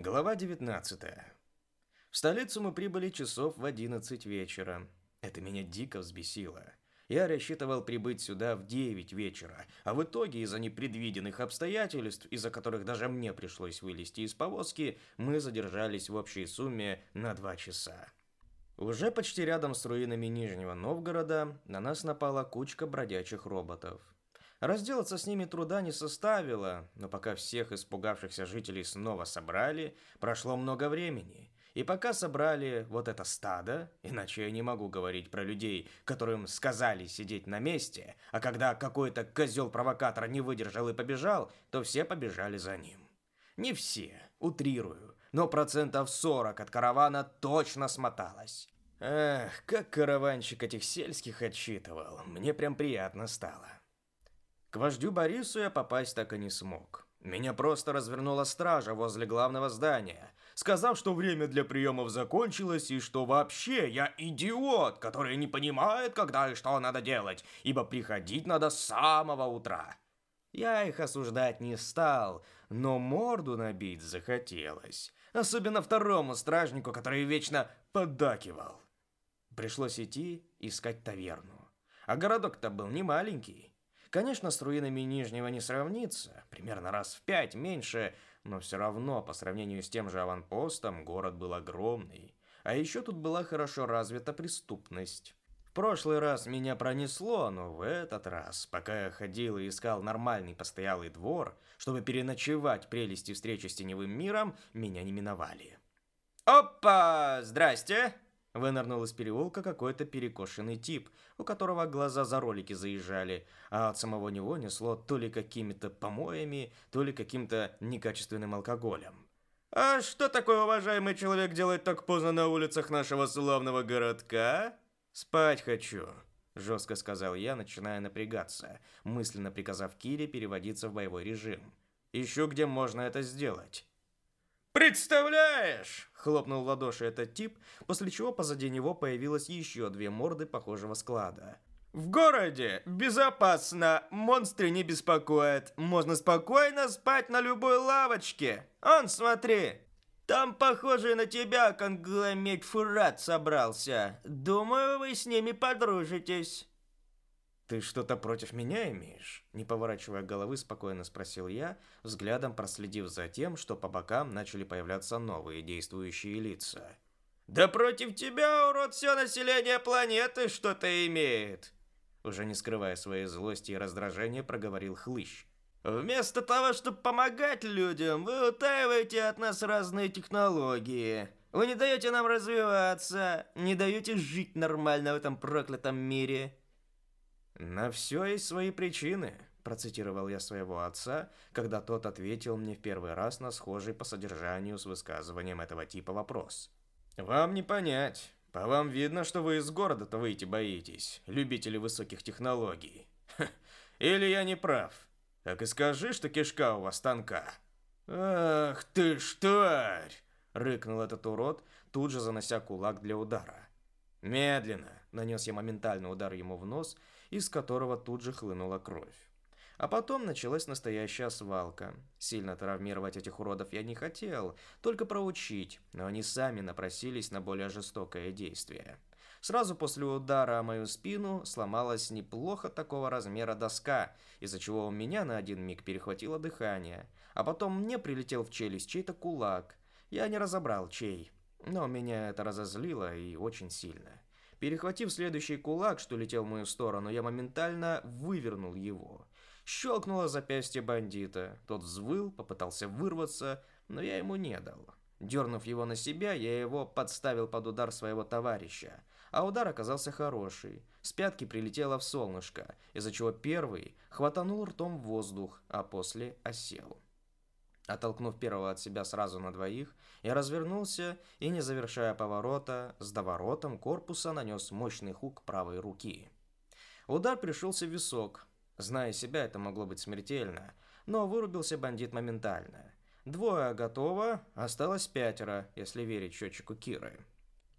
Глава 19. В столицу мы прибыли часов в 11 вечера. Это меня дико взбесило. Я рассчитывал прибыть сюда в 9 вечера, а в итоге из-за непредвиденных обстоятельств, из-за которых даже мне пришлось вылезти из повозки, мы задержались в общей сумме на 2 часа. Уже почти рядом с руинами Нижнего Новгорода на нас напала кучка бродячих роботов. Разделаться с ними труда не составило, но пока всех испугавшихся жителей снова собрали, прошло много времени. И пока собрали вот это стадо, иначе я не могу говорить про людей, которым сказали сидеть на месте, а когда какой-то козел-провокатор не выдержал и побежал, то все побежали за ним. Не все, утрирую, но процентов 40 от каравана точно смоталось. Эх, как караванщик этих сельских отчитывал, мне прям приятно стало. К вождю Борису я попасть так и не смог. Меня просто развернула стража возле главного здания, сказав, что время для приемов закончилось и что вообще я идиот, который не понимает, когда и что надо делать, ибо приходить надо с самого утра. Я их осуждать не стал, но морду набить захотелось. Особенно второму стражнику, который вечно поддакивал. Пришлось идти искать таверну. А городок-то был не маленький. Конечно, с руинами Нижнего не сравнится, примерно раз в пять меньше, но все равно, по сравнению с тем же аванпостом, город был огромный. А еще тут была хорошо развита преступность. В прошлый раз меня пронесло, но в этот раз, пока я ходил и искал нормальный постоялый двор, чтобы переночевать прелести встречи с теневым миром, меня не миновали. «Опа! Здрасте!» Вынырнул из переулка какой-то перекошенный тип, у которого глаза за ролики заезжали, а от самого него несло то ли какими-то помоями, то ли каким-то некачественным алкоголем. «А что такой уважаемый человек делает так поздно на улицах нашего славного городка?» «Спать хочу», – жестко сказал я, начиная напрягаться, мысленно приказав Кире переводиться в боевой режим. «Ищу, где можно это сделать». «Представляешь!» – хлопнул в ладоши этот тип, после чего позади него появилось еще две морды похожего склада. «В городе безопасно, монстры не беспокоят, можно спокойно спать на любой лавочке. Он, смотри, там похожий на тебя конгломет фурат собрался. Думаю, вы с ними подружитесь». «Ты что-то против меня имеешь?» Не поворачивая головы, спокойно спросил я, взглядом проследив за тем, что по бокам начали появляться новые действующие лица. «Да против тебя, урод, все население планеты что-то имеет!» Уже не скрывая своей злости и раздражения, проговорил Хлыщ. «Вместо того, чтобы помогать людям, вы утаиваете от нас разные технологии. Вы не даете нам развиваться, не даете жить нормально в этом проклятом мире». «На все есть свои причины», – процитировал я своего отца, когда тот ответил мне в первый раз на схожий по содержанию с высказыванием этого типа вопрос. «Вам не понять. По вам видно, что вы из города-то выйти боитесь, любители высоких технологий. Или я не прав? Так и скажи, что кишка у вас тонка». «Ах ты штарь!» – рыкнул этот урод, тут же занося кулак для удара. «Медленно!» – нанес я моментальный удар ему в нос – из которого тут же хлынула кровь. А потом началась настоящая свалка. Сильно травмировать этих уродов я не хотел, только проучить, но они сами напросились на более жестокое действие. Сразу после удара о мою спину сломалась неплохо такого размера доска, из-за чего у меня на один миг перехватило дыхание, а потом мне прилетел в челюсть чей-то кулак. Я не разобрал чей, но меня это разозлило и очень сильно. Перехватив следующий кулак, что летел в мою сторону, я моментально вывернул его. Щелкнуло запястье бандита. Тот взвыл, попытался вырваться, но я ему не дал. Дернув его на себя, я его подставил под удар своего товарища. А удар оказался хороший. С пятки прилетело в солнышко, из-за чего первый хватанул ртом воздух, а после осел. Оттолкнув первого от себя сразу на двоих, я развернулся и, не завершая поворота, с доворотом корпуса нанес мощный хук правой руки. Удар пришелся в висок. Зная себя, это могло быть смертельно, но вырубился бандит моментально. Двое готово, осталось пятеро, если верить счетчику Киры.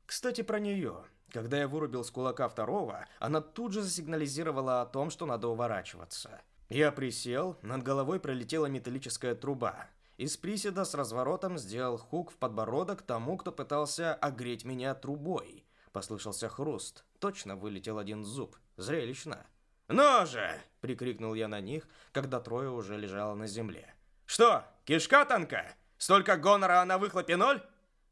Кстати, про нее. Когда я вырубил с кулака второго, она тут же засигнализировала о том, что надо уворачиваться. Я присел, над головой пролетела металлическая труба. Из приседа с разворотом сделал хук в подбородок тому, кто пытался огреть меня трубой. Послышался хруст. Точно вылетел один зуб. Зрелищно. «Ну же!» — прикрикнул я на них, когда трое уже лежало на земле. «Что, кишка танка? Столько гонора, а на выхлопе ноль?»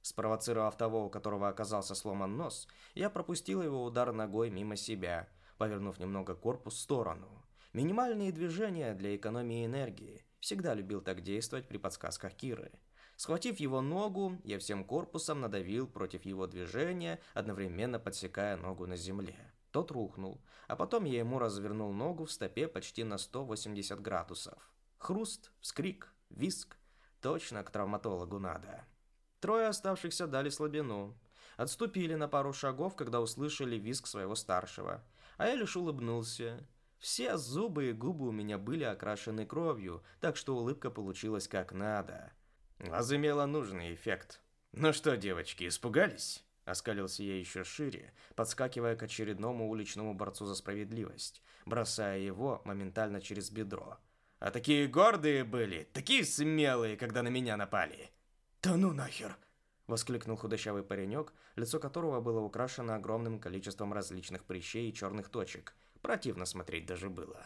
Спровоцировав того, у которого оказался сломан нос, я пропустил его удар ногой мимо себя, повернув немного корпус в сторону. Минимальные движения для экономии энергии. Всегда любил так действовать при подсказках Киры. Схватив его ногу, я всем корпусом надавил против его движения, одновременно подсекая ногу на земле. Тот рухнул, а потом я ему развернул ногу в стопе почти на 180 градусов. Хруст, вскрик, виск. Точно к травматологу надо. Трое оставшихся дали слабину. Отступили на пару шагов, когда услышали виск своего старшего. А я лишь улыбнулся. Все зубы и губы у меня были окрашены кровью, так что улыбка получилась как надо. Возымела нужный эффект. Ну что, девочки, испугались? Оскалился я еще шире, подскакивая к очередному уличному борцу за справедливость, бросая его моментально через бедро. А такие гордые были, такие смелые, когда на меня напали. «Да ну нахер!» — воскликнул худощавый паренек, лицо которого было украшено огромным количеством различных прыщей и черных точек. Противно смотреть даже было.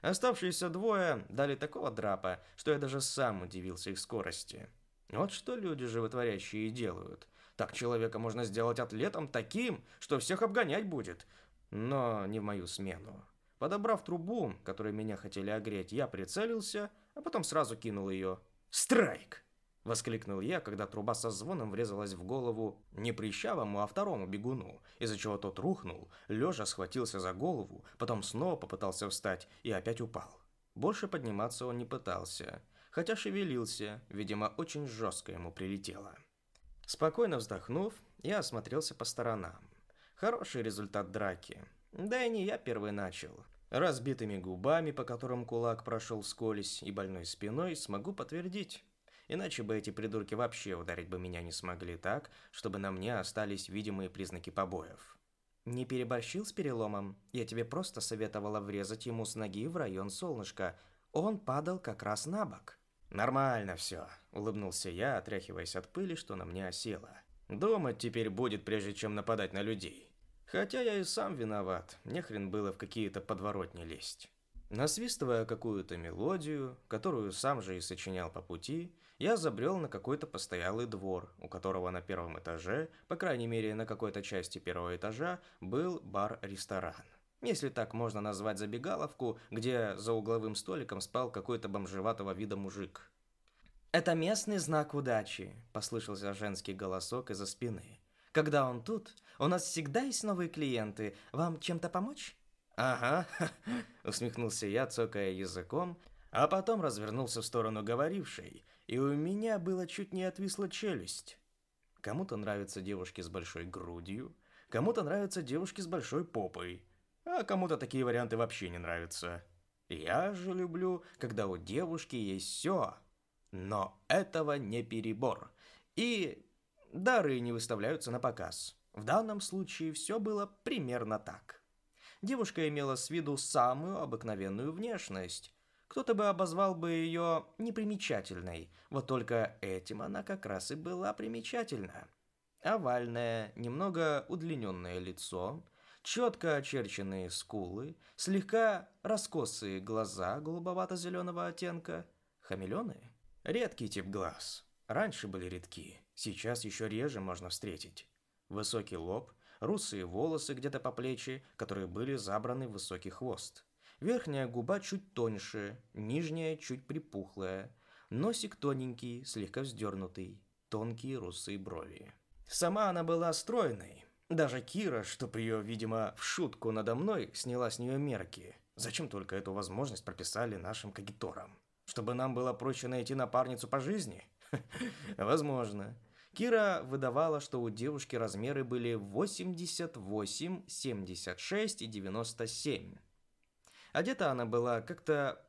Оставшиеся двое дали такого драпа, что я даже сам удивился их скорости. Вот что люди животворящие делают. Так человека можно сделать атлетом таким, что всех обгонять будет. Но не в мою смену. Подобрав трубу, которой меня хотели огреть, я прицелился, а потом сразу кинул ее. «Страйк!» — воскликнул я, когда труба со звоном врезалась в голову не прищавому, а второму бегуну, из-за чего тот рухнул, лежа схватился за голову, потом снова попытался встать и опять упал. Больше подниматься он не пытался, хотя шевелился, видимо, очень жестко ему прилетело. Спокойно вздохнув, я осмотрелся по сторонам. Хороший результат драки. Да и не я первый начал. Разбитыми губами, по которым кулак прошел вскользь, и больной спиной, смогу подтвердить. Иначе бы эти придурки вообще ударить бы меня не смогли так, чтобы на мне остались видимые признаки побоев. Не переборщил с переломом? Я тебе просто советовала врезать ему с ноги в район солнышка. Он падал как раз на бок. «Нормально все», — улыбнулся я, отряхиваясь от пыли, что на мне осело. «Думать теперь будет, прежде чем нападать на людей. Хотя я и сам виноват, не хрен было в какие-то подворотни лезть». Насвистывая какую-то мелодию, которую сам же и сочинял по пути, я забрел на какой-то постоялый двор, у которого на первом этаже, по крайней мере на какой-то части первого этажа, был бар-ресторан. Если так можно назвать забегаловку, где за угловым столиком спал какой-то бомжеватого вида мужик. «Это местный знак удачи», – послышался женский голосок из-за спины. «Когда он тут, у нас всегда есть новые клиенты. Вам чем-то помочь?» «Ага», – усмехнулся я, цокая языком, а потом развернулся в сторону говорившей, и у меня было чуть не отвисла челюсть. Кому-то нравятся девушки с большой грудью, кому-то нравятся девушки с большой попой – а кому-то такие варианты вообще не нравятся. Я же люблю, когда у девушки есть все. Но этого не перебор. И дары не выставляются на показ. В данном случае все было примерно так. Девушка имела с виду самую обыкновенную внешность. Кто-то бы обозвал бы ее непримечательной, вот только этим она как раз и была примечательна. Овальное, немного удлиненное лицо, четко очерченные скулы, слегка раскосые глаза голубовато-зеленого оттенка. Хамелеоны? Редкий тип глаз. Раньше были редки, сейчас еще реже можно встретить. Высокий лоб, русые волосы где-то по плечи, которые были забраны в высокий хвост. Верхняя губа чуть тоньше, нижняя чуть припухлая, носик тоненький, слегка вздернутый, тонкие русые брови. Сама она была стройной, даже Кира, чтоб ее, видимо, в шутку надо мной, сняла с нее мерки. Зачем только эту возможность прописали нашим кагиторам? Чтобы нам было проще найти напарницу по жизни? Возможно. Кира выдавала, что у девушки размеры были 88, 76 и 97. Одета она была как-то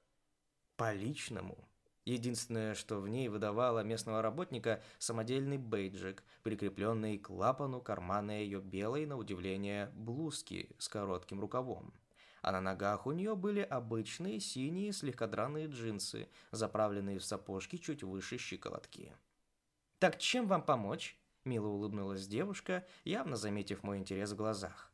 по-личному. Единственное, что в ней выдавало местного работника самодельный бейджик, прикрепленный к клапану кармана ее белой, на удивление, блузки с коротким рукавом. а на ногах у нее были обычные синие слегка драные джинсы, заправленные в сапожки чуть выше щиколотки. «Так чем вам помочь?» – мило улыбнулась девушка, явно заметив мой интерес в глазах.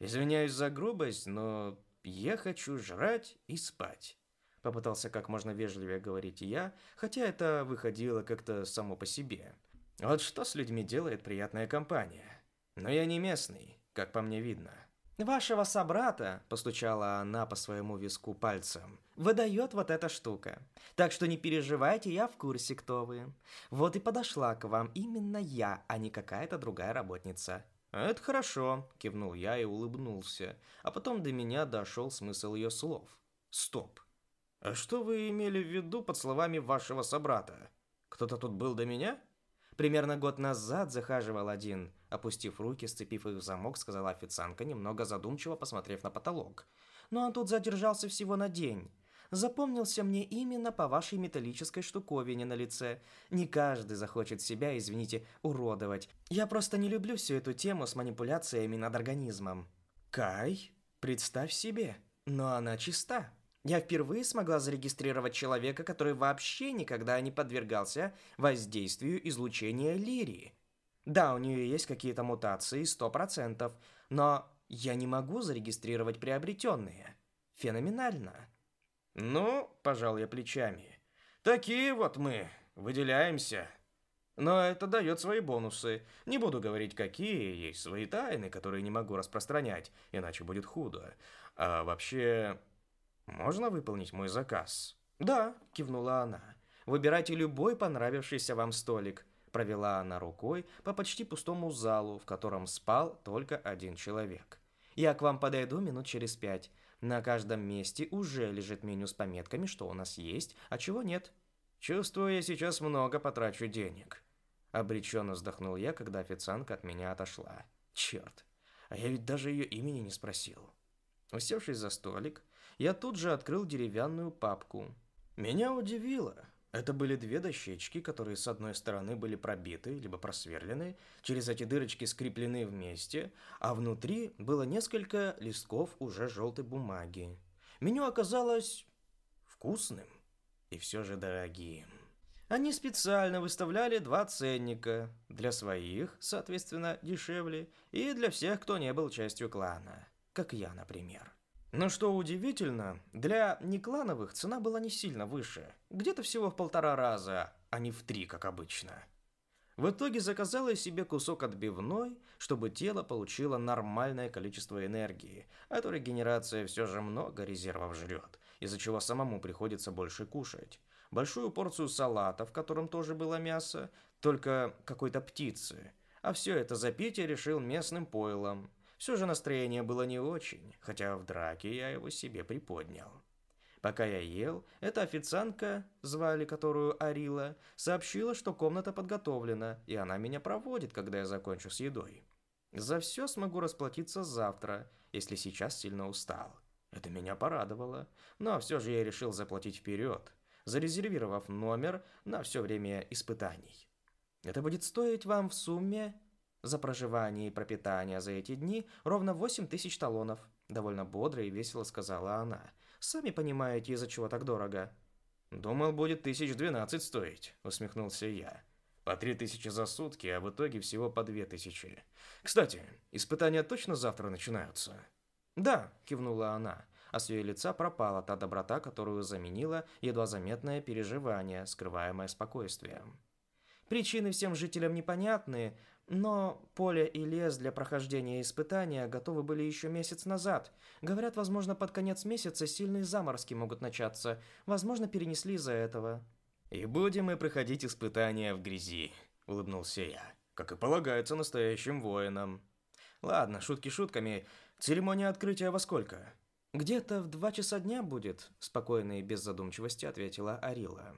«Извиняюсь за грубость, но я хочу жрать и спать». Попытался как можно вежливее говорить я, хотя это выходило как-то само по себе. Вот что с людьми делает приятная компания. Но я не местный, как по мне видно. «Вашего собрата», – постучала она по своему виску пальцем, – «выдает вот эта штука. Так что не переживайте, я в курсе, кто вы. Вот и подошла к вам именно я, а не какая-то другая работница». «Это хорошо», – кивнул я и улыбнулся, а потом до меня дошел смысл ее слов. «Стоп. А что вы имели в виду под словами вашего собрата? Кто-то тут был до меня?» Примерно год назад захаживал один. Опустив руки, сцепив их в замок, сказала официантка, немного задумчиво посмотрев на потолок. Но он тут задержался всего на день. Запомнился мне именно по вашей металлической штуковине на лице. Не каждый захочет себя, извините, уродовать. Я просто не люблю всю эту тему с манипуляциями над организмом. Кай, представь себе, но она чиста. Я впервые смогла зарегистрировать человека, который вообще никогда не подвергался воздействию излучения лирии. Да, у нее есть какие-то мутации, сто процентов, но я не могу зарегистрировать приобретенные. Феноменально. Ну, пожал я плечами. Такие вот мы, выделяемся. Но это дает свои бонусы. Не буду говорить, какие, есть свои тайны, которые не могу распространять, иначе будет худо. А вообще, «Можно выполнить мой заказ?» «Да», – кивнула она. «Выбирайте любой понравившийся вам столик». Провела она рукой по почти пустому залу, в котором спал только один человек. «Я к вам подойду минут через пять. На каждом месте уже лежит меню с пометками, что у нас есть, а чего нет. Чувствую, я сейчас много потрачу денег». Обреченно вздохнул я, когда официантка от меня отошла. Черт, а я ведь даже ее имени не спросил. Усевшись за столик, я тут же открыл деревянную папку. Меня удивило. Это были две дощечки, которые с одной стороны были пробиты, либо просверлены, через эти дырочки скреплены вместе, а внутри было несколько листков уже желтой бумаги. Меню оказалось вкусным и все же дорогим. Они специально выставляли два ценника. Для своих, соответственно, дешевле, и для всех, кто не был частью клана. Как я, например. Но что удивительно, для неклановых цена была не сильно выше, где-то всего в полтора раза, а не в три, как обычно. В итоге заказала себе кусок отбивной, чтобы тело получило нормальное количество энергии, а то регенерация все же много резервов жрет, из-за чего самому приходится больше кушать. Большую порцию салата, в котором тоже было мясо, только какой-то птицы. А все это запить я решил местным пойлом. Все же настроение было не очень, хотя в драке я его себе приподнял. Пока я ел, эта официантка, звали которую Арила, сообщила, что комната подготовлена, и она меня проводит, когда я закончу с едой. За все смогу расплатиться завтра, если сейчас сильно устал. Это меня порадовало, но все же я решил заплатить вперед, зарезервировав номер на все время испытаний. Это будет стоить вам в сумме за проживание и пропитание за эти дни ровно 8 тысяч талонов. Довольно бодро и весело сказала она. Сами понимаете, из-за чего так дорого. Думал, будет тысяч двенадцать стоить, усмехнулся я. По три тысячи за сутки, а в итоге всего по две тысячи. Кстати, испытания точно завтра начинаются? Да, кивнула она, а с ее лица пропала та доброта, которую заменила едва заметное переживание, скрываемое спокойствием. Причины всем жителям непонятны, но поле и лес для прохождения испытания готовы были еще месяц назад. Говорят, возможно, под конец месяца сильные заморозки могут начаться. Возможно, перенесли из-за этого. «И будем мы проходить испытания в грязи», — улыбнулся я. «Как и полагается настоящим воинам». «Ладно, шутки шутками. Церемония открытия во сколько?» «Где-то в два часа дня будет», — спокойно и без задумчивости ответила Арила.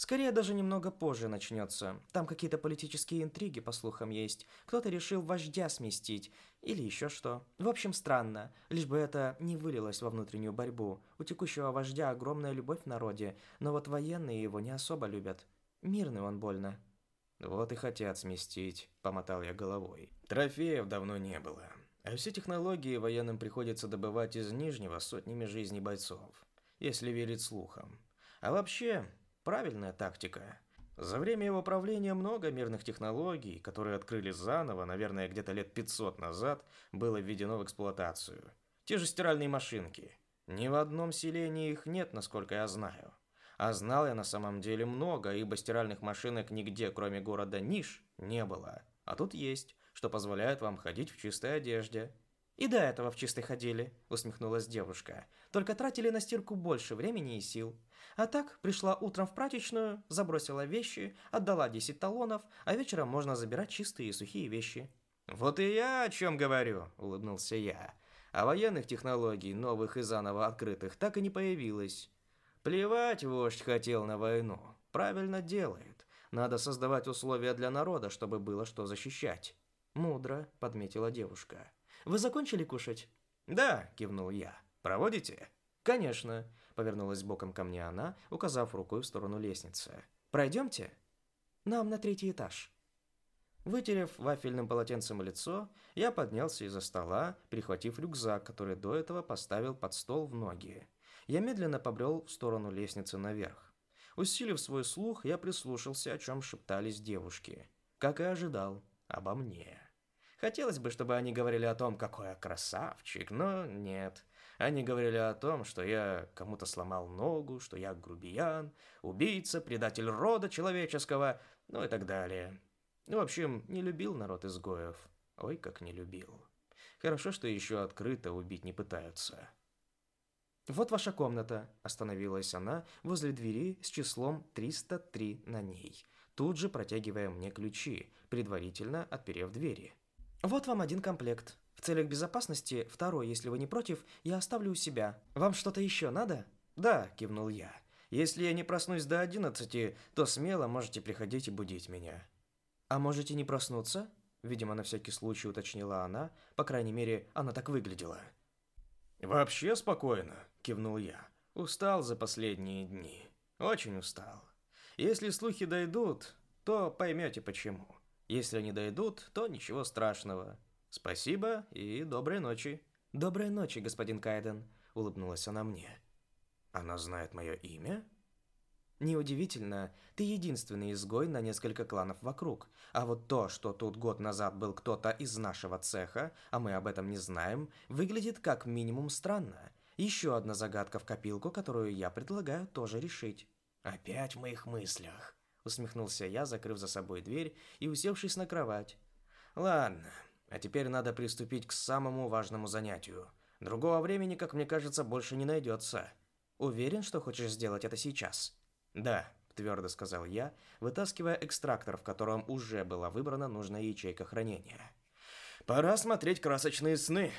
Скорее, даже немного позже начнется. Там какие-то политические интриги, по слухам, есть. Кто-то решил вождя сместить. Или еще что. В общем, странно. Лишь бы это не вылилось во внутреннюю борьбу. У текущего вождя огромная любовь в народе, но вот военные его не особо любят. Мирный он больно. Вот и хотят сместить, помотал я головой. Трофеев давно не было. А все технологии военным приходится добывать из Нижнего сотнями жизней бойцов, если верить слухам. А вообще, правильная тактика. За время его правления много мирных технологий, которые открыли заново, наверное, где-то лет 500 назад, было введено в эксплуатацию. Те же стиральные машинки. Ни в одном селении их нет, насколько я знаю. А знал я на самом деле много, ибо стиральных машинок нигде, кроме города Ниш, не было. А тут есть, что позволяет вам ходить в чистой одежде. «И до этого в чистой ходили», — усмехнулась девушка. «Только тратили на стирку больше времени и сил. А так, пришла утром в прачечную, забросила вещи, отдала 10 талонов, а вечером можно забирать чистые и сухие вещи». «Вот и я о чем говорю», — улыбнулся я. «А военных технологий, новых и заново открытых, так и не появилось. Плевать вождь хотел на войну. Правильно делает. Надо создавать условия для народа, чтобы было что защищать». «Мудро», — подметила девушка. Вы закончили кушать?» «Да», – кивнул я. «Проводите?» «Конечно», – повернулась боком ко мне она, указав рукой в сторону лестницы. «Пройдемте?» «Нам на третий этаж». Вытерев вафельным полотенцем лицо, я поднялся из-за стола, прихватив рюкзак, который до этого поставил под стол в ноги. Я медленно побрел в сторону лестницы наверх. Усилив свой слух, я прислушался, о чем шептались девушки. Как и ожидал, обо мне. Хотелось бы, чтобы они говорили о том, какой я красавчик, но нет. Они говорили о том, что я кому-то сломал ногу, что я грубиян, убийца, предатель рода человеческого, ну и так далее. В общем, не любил народ изгоев. Ой, как не любил. Хорошо, что еще открыто убить не пытаются. «Вот ваша комната», – остановилась она возле двери с числом 303 на ней, тут же протягивая мне ключи, предварительно отперев двери. Вот вам один комплект. В целях безопасности, второй, если вы не против, я оставлю у себя. Вам что-то еще надо? Да, кивнул я. Если я не проснусь до одиннадцати, то смело можете приходить и будить меня. А можете не проснуться? Видимо, на всякий случай уточнила она, по крайней мере, она так выглядела. Вообще спокойно, кивнул я. Устал за последние дни. Очень устал. Если слухи дойдут, то поймете почему. Если они дойдут, то ничего страшного. Спасибо и доброй ночи. Доброй ночи, господин Кайден, улыбнулась она мне. Она знает мое имя? Неудивительно, ты единственный изгой на несколько кланов вокруг. А вот то, что тут год назад был кто-то из нашего цеха, а мы об этом не знаем, выглядит как минимум странно. Еще одна загадка в копилку, которую я предлагаю тоже решить. Опять в моих мыслях усмехнулся я, закрыв за собой дверь и усевшись на кровать. Ладно, а теперь надо приступить к самому важному занятию. Другого времени, как мне кажется, больше не найдется. Уверен, что хочешь сделать это сейчас? Да, твердо сказал я, вытаскивая экстрактор, в котором уже была выбрана нужная ячейка хранения. Пора смотреть красочные сны.